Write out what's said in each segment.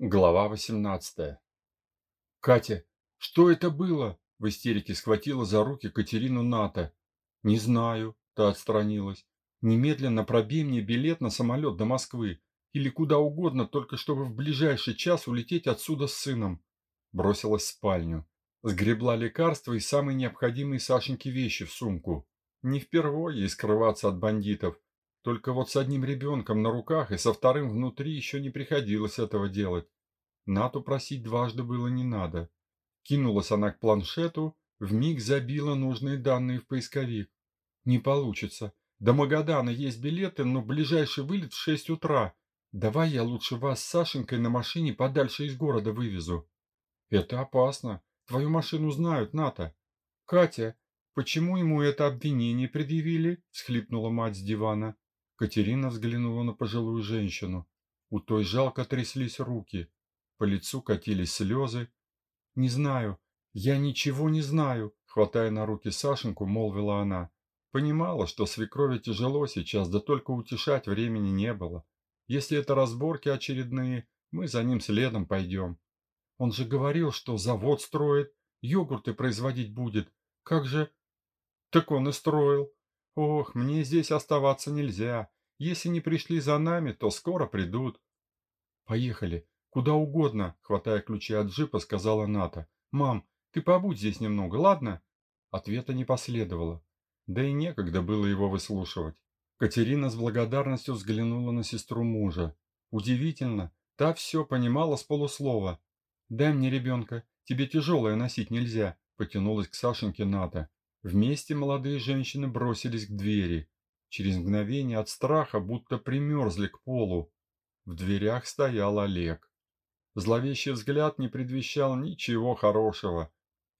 Глава 18. Катя, что это было? В истерике схватила за руки Катерину Ната. Не знаю, та отстранилась. Немедленно пробей мне билет на самолет до Москвы или куда угодно, только чтобы в ближайший час улететь отсюда с сыном. Бросилась в спальню. Сгребла лекарства и самые необходимые Сашеньке вещи в сумку. Не впервые ей скрываться от бандитов. Только вот с одним ребенком на руках и со вторым внутри еще не приходилось этого делать. Нату просить дважды было не надо. Кинулась она к планшету, вмиг забила нужные данные в поисковик. Не получится. До Магадана есть билеты, но ближайший вылет в шесть утра. Давай я лучше вас с Сашенькой на машине подальше из города вывезу. Это опасно. Твою машину знают, Ната. Катя, почему ему это обвинение предъявили? Всхлипнула мать с дивана. Катерина взглянула на пожилую женщину. У той жалко тряслись руки. По лицу катились слезы. «Не знаю. Я ничего не знаю», — хватая на руки Сашеньку, молвила она. Понимала, что свекрови тяжело сейчас, да только утешать времени не было. Если это разборки очередные, мы за ним следом пойдем. Он же говорил, что завод строит, йогурты производить будет. Как же... Так он и строил. Ох, мне здесь оставаться нельзя. Если не пришли за нами, то скоро придут. Поехали. Куда угодно, хватая ключи от джипа, сказала Ната. Мам, ты побудь здесь немного, ладно? Ответа не последовало. Да и некогда было его выслушивать. Катерина с благодарностью взглянула на сестру мужа. Удивительно, та все понимала с полуслова. «Дай мне ребенка, тебе тяжелое носить нельзя», — потянулась к Сашеньке Ната. Вместе молодые женщины бросились к двери. Через мгновение от страха будто примерзли к полу. В дверях стоял Олег. Зловещий взгляд не предвещал ничего хорошего.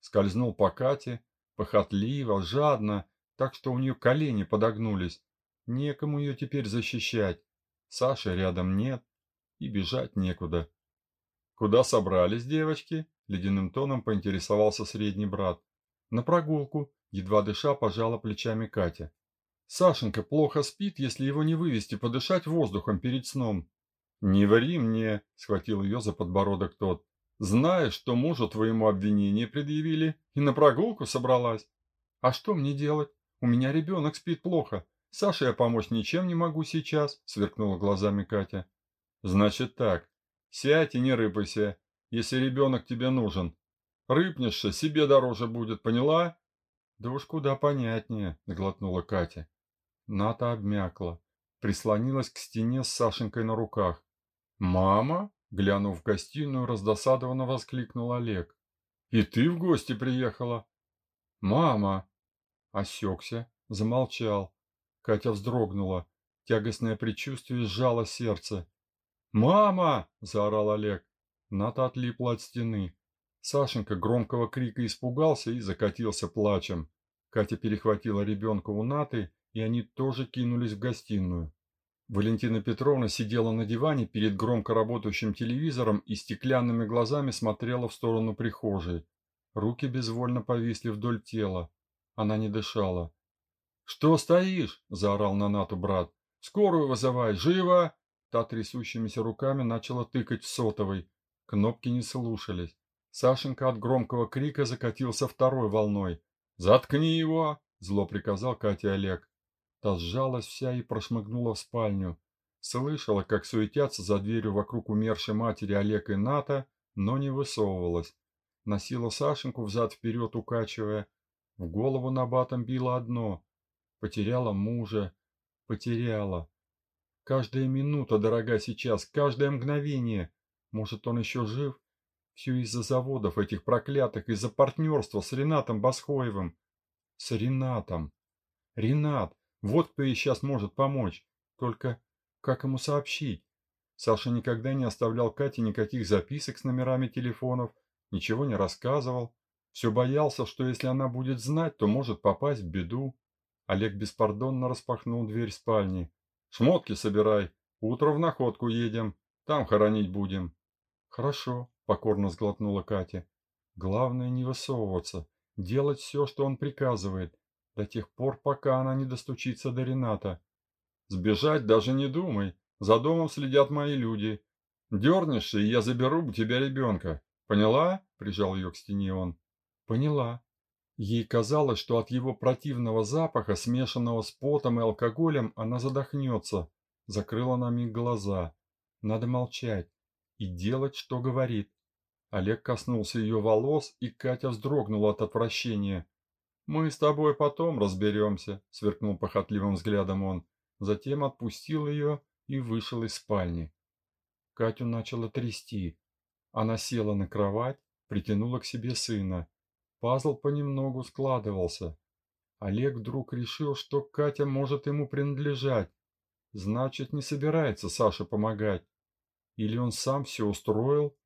Скользнул по Кате, похотливо, жадно, так что у нее колени подогнулись. Некому ее теперь защищать. Саши рядом нет, и бежать некуда. «Куда собрались девочки?» — ледяным тоном поинтересовался средний брат. «На прогулку», Едва дыша, пожала плечами Катя. Сашенька плохо спит, если его не вывести подышать воздухом перед сном. Не ври мне, схватил ее за подбородок тот. Знаешь, что мужу твоему обвинение предъявили и на прогулку собралась. А что мне делать? У меня ребенок спит плохо. Саше я помочь ничем не могу сейчас, сверкнула глазами Катя. Значит так, сядь и не рыпайся, если ребенок тебе нужен. Рыпнешься, себе дороже будет, поняла? Да уж куда понятнее, сглотнула Катя. Ната обмякла, прислонилась к стене с Сашенькой на руках. Мама, глянув в гостиную, раздосадованно воскликнул Олег. И ты в гости приехала? Мама, осекся, замолчал. Катя вздрогнула. Тягостное предчувствие сжало сердце. «Мама!» – заорал Олег. Ната отлипла от стены. Сашенька громкого крика испугался и закатился плачем. Катя перехватила ребенка у Наты, и они тоже кинулись в гостиную. Валентина Петровна сидела на диване перед громко работающим телевизором и стеклянными глазами смотрела в сторону прихожей. Руки безвольно повисли вдоль тела. Она не дышала. «Что стоишь?» – заорал на Нату брат. «Скорую вызывай! Живо!» Та трясущимися руками начала тыкать в сотовой. Кнопки не слушались. Сашенька от громкого крика закатился второй волной. «Заткни его!» – зло приказал Катя Олег. Та сжалась вся и прошмыгнула в спальню. Слышала, как суетятся за дверью вокруг умершей матери Олег и Ната, но не высовывалась. Носила Сашеньку взад-вперед, укачивая. В голову на батом било одно. Потеряла мужа. Потеряла. Каждая минута дорога сейчас, каждое мгновение. Может, он еще жив? Все из-за заводов этих проклятых, из-за партнерства с Ренатом Басхоевым. С Ренатом. Ренат, вот кто ей сейчас может помочь. Только как ему сообщить? Саша никогда не оставлял Кате никаких записок с номерами телефонов, ничего не рассказывал. Все боялся, что если она будет знать, то может попасть в беду. Олег беспардонно распахнул дверь спальни. «Шмотки собирай. Утро в находку едем. Там хоронить будем». «Хорошо», покорно сглотнула Катя. Главное не высовываться, делать все, что он приказывает, до тех пор, пока она не достучится до Рената. Сбежать даже не думай, за домом следят мои люди. Дернешься, и я заберу у тебя ребенка. Поняла?» – прижал ее к стене он. «Поняла». Ей казалось, что от его противного запаха, смешанного с потом и алкоголем, она задохнется. Закрыла на миг глаза. Надо молчать и делать, что говорит. Олег коснулся ее волос, и Катя вздрогнула от отвращения. «Мы с тобой потом разберемся», — сверкнул похотливым взглядом он. Затем отпустил ее и вышел из спальни. Катю начала трясти. Она села на кровать, притянула к себе сына. Пазл понемногу складывался. Олег вдруг решил, что Катя может ему принадлежать. Значит, не собирается Саше помогать. Или он сам все устроил?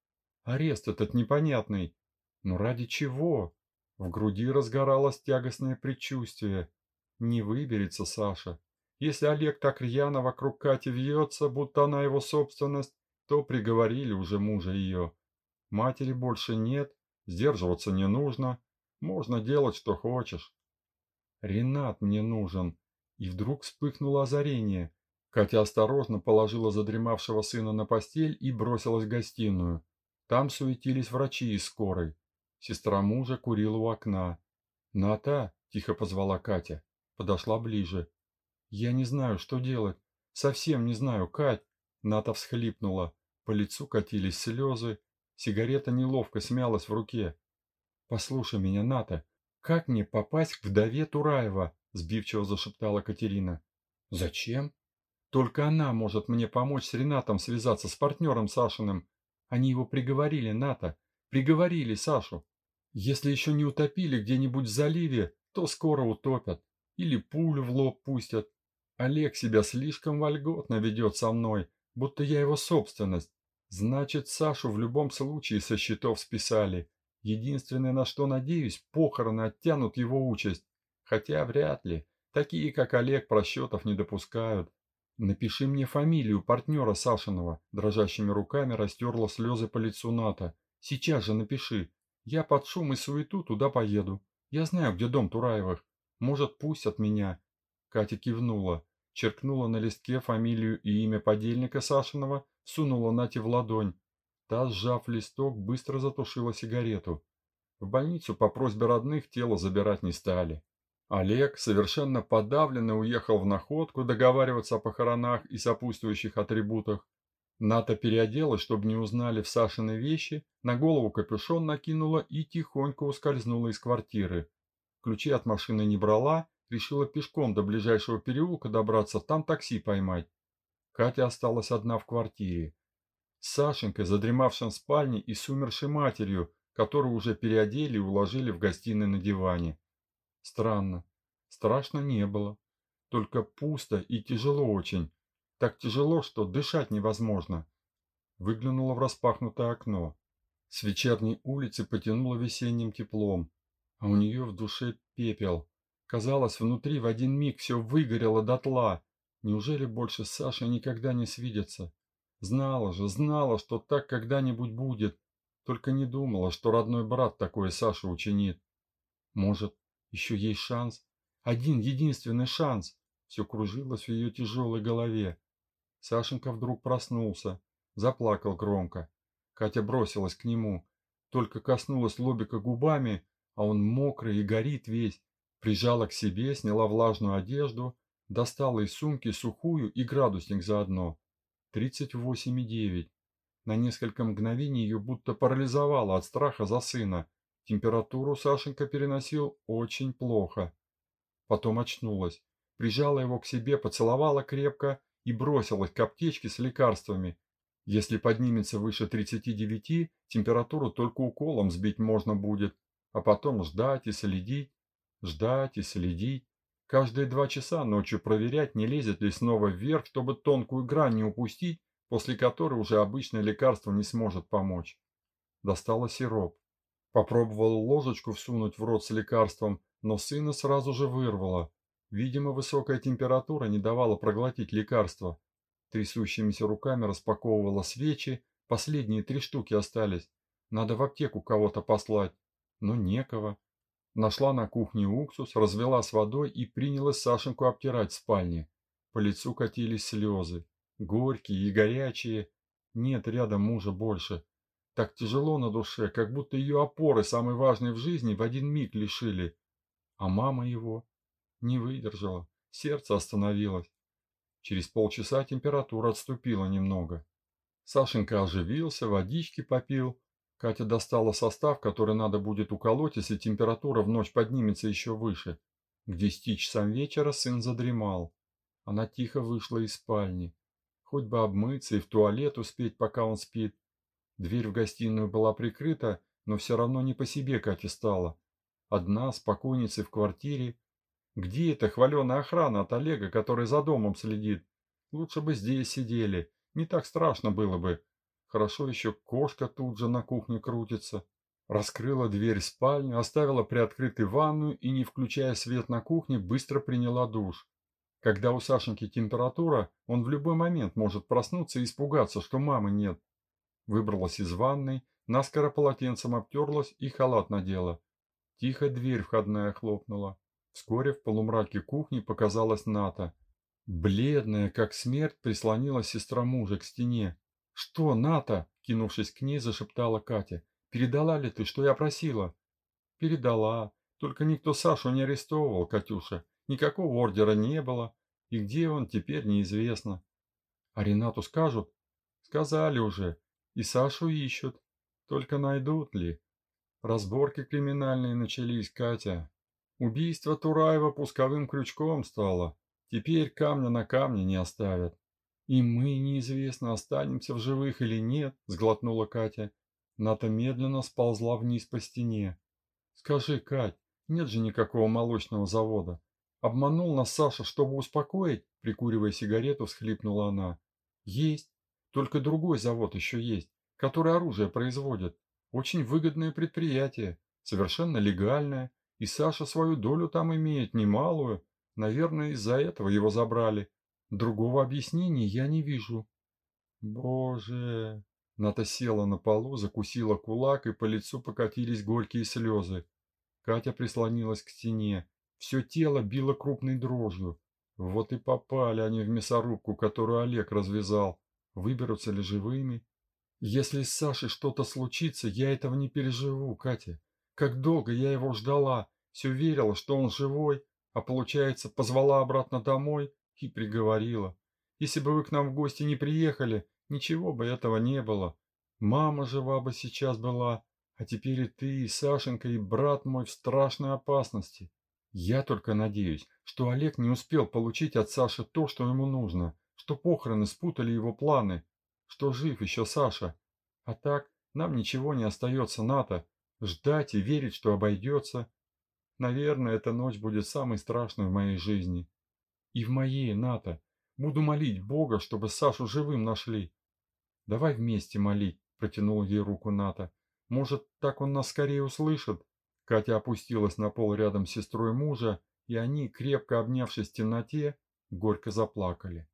Арест этот непонятный. Но ради чего? В груди разгоралось тягостное предчувствие. Не выберется Саша. Если Олег так рьяно вокруг Кати вьется, будто она его собственность, то приговорили уже мужа ее. Матери больше нет, сдерживаться не нужно, можно делать, что хочешь. Ренат мне нужен. И вдруг вспыхнуло озарение. Катя осторожно положила задремавшего сына на постель и бросилась в гостиную. Там суетились врачи из скорой. Сестра мужа курила у окна. «Ната!» – тихо позвала Катя. Подошла ближе. «Я не знаю, что делать. Совсем не знаю, Кать!» Ната всхлипнула. По лицу катились слезы. Сигарета неловко смялась в руке. «Послушай меня, Ната, как мне попасть к вдове Тураева?» – сбивчиво зашептала Катерина. «Зачем?» Только она может мне помочь с Ренатом связаться, с партнером Сашиным. Они его приговорили, Ната. Приговорили Сашу. Если еще не утопили где-нибудь в заливе, то скоро утопят. Или пулю в лоб пустят. Олег себя слишком вольготно ведет со мной, будто я его собственность. Значит, Сашу в любом случае со счетов списали. Единственное, на что надеюсь, похороны оттянут его участь. Хотя вряд ли. Такие, как Олег, просчетов не допускают. «Напиши мне фамилию партнера Сашиного», дрожащими руками растерла слезы по лицу Ната. «Сейчас же напиши. Я под шум и суету туда поеду. Я знаю, где дом Тураевых. Может, пустят меня». Катя кивнула, черкнула на листке фамилию и имя подельника Сашиного, сунула Нате в ладонь. Та, сжав листок, быстро затушила сигарету. В больницу по просьбе родных тело забирать не стали. Олег совершенно подавленно уехал в находку договариваться о похоронах и сопутствующих атрибутах. Ната переоделась, чтобы не узнали в Сашины вещи, на голову капюшон накинула и тихонько ускользнула из квартиры. Ключи от машины не брала, решила пешком до ближайшего переулка добраться, там такси поймать. Катя осталась одна в квартире. С Сашенькой, задремавшим в спальне, и с умершей матерью, которую уже переодели и уложили в гостиной на диване. Странно. Страшно не было. Только пусто и тяжело очень. Так тяжело, что дышать невозможно. Выглянула в распахнутое окно. С вечерней улицы потянуло весенним теплом. А у нее в душе пепел. Казалось, внутри в один миг все выгорело дотла. Неужели больше с Сашей никогда не свидятся? Знала же, знала, что так когда-нибудь будет. Только не думала, что родной брат такое Саше учинит. Может, еще есть шанс. Один единственный шанс. Все кружилось в ее тяжелой голове. Сашенька вдруг проснулся. Заплакал громко. Катя бросилась к нему. Только коснулась лобика губами, а он мокрый и горит весь. Прижала к себе, сняла влажную одежду, достала из сумки сухую и градусник заодно. Тридцать восемь и девять. На несколько мгновений ее будто парализовало от страха за сына. Температуру Сашенька переносил очень плохо. Потом очнулась, прижала его к себе, поцеловала крепко и бросилась к аптечке с лекарствами. Если поднимется выше 39, температуру только уколом сбить можно будет, а потом ждать и следить, ждать и следить. Каждые два часа ночью проверять, не лезет ли снова вверх, чтобы тонкую грань не упустить, после которой уже обычное лекарство не сможет помочь. Достала сироп. Попробовал ложечку всунуть в рот с лекарством, но сына сразу же вырвало. Видимо, высокая температура не давала проглотить лекарство. Трясущимися руками распаковывала свечи, последние три штуки остались. Надо в аптеку кого-то послать. Но некого. Нашла на кухне уксус, развела с водой и принялась Сашеньку обтирать в спальне. По лицу катились слезы. Горькие и горячие. Нет рядом мужа больше. Так тяжело на душе, как будто ее опоры, самой важной в жизни, в один миг лишили. А мама его не выдержала, сердце остановилось. Через полчаса температура отступила немного. Сашенька оживился, водички попил. Катя достала состав, который надо будет уколоть, если температура в ночь поднимется еще выше. К десяти часам вечера сын задремал. Она тихо вышла из спальни. Хоть бы обмыться и в туалет успеть, пока он спит. Дверь в гостиную была прикрыта, но все равно не по себе Кате стало. Одна, спокойница в квартире. Где эта хваленая охрана от Олега, который за домом следит? Лучше бы здесь сидели. Не так страшно было бы. Хорошо еще кошка тут же на кухне крутится. Раскрыла дверь в спальню, оставила приоткрытой ванную и, не включая свет на кухне, быстро приняла душ. Когда у Сашеньки температура, он в любой момент может проснуться и испугаться, что мамы нет. Выбралась из ванной, наскоро полотенцем обтерлась и халат надела. Тихо дверь входная хлопнула. Вскоре в полумраке кухни показалась Ната. Бледная, как смерть, прислонила сестра мужа к стене. «Что, Ната?» – кинувшись к ней, зашептала Катя. «Передала ли ты, что я просила?» «Передала. Только никто Сашу не арестовывал, Катюша. Никакого ордера не было, и где он теперь неизвестно. А Ренату скажут? Сказали уже, и Сашу ищут. Только найдут ли? Разборки криминальные начались, Катя. Убийство Тураева пусковым крючком стало. Теперь камня на камне не оставят. И мы неизвестно, останемся в живых или нет, сглотнула Катя. Ната медленно сползла вниз по стене. Скажи, Кать, нет же никакого молочного завода. Обманул нас Саша, чтобы успокоить, прикуривая сигарету, всхлипнула она. Есть. Только другой завод еще есть, который оружие производит. Очень выгодное предприятие, совершенно легальное. И Саша свою долю там имеет немалую. Наверное, из-за этого его забрали. Другого объяснения я не вижу. Боже... Ната села на полу, закусила кулак, и по лицу покатились горькие слезы. Катя прислонилась к стене. Все тело било крупной дрожью. Вот и попали они в мясорубку, которую Олег развязал. Выберутся ли живыми? Если с Сашей что-то случится, я этого не переживу, Катя. Как долго я его ждала, все верила, что он живой, а получается, позвала обратно домой и приговорила. Если бы вы к нам в гости не приехали, ничего бы этого не было. Мама жива бы сейчас была, а теперь и ты, и Сашенька, и брат мой в страшной опасности. Я только надеюсь, что Олег не успел получить от Саши то, что ему нужно, что похороны спутали его планы, что жив еще Саша. А так нам ничего не остается, Ната. Ждать и верить, что обойдется. Наверное, эта ночь будет самой страшной в моей жизни. И в моей, Ната. Буду молить Бога, чтобы Сашу живым нашли. Давай вместе молить, протянул ей руку Ната. Может, так он нас скорее услышит? Катя опустилась на пол рядом с сестрой мужа, и они, крепко обнявшись в темноте, горько заплакали.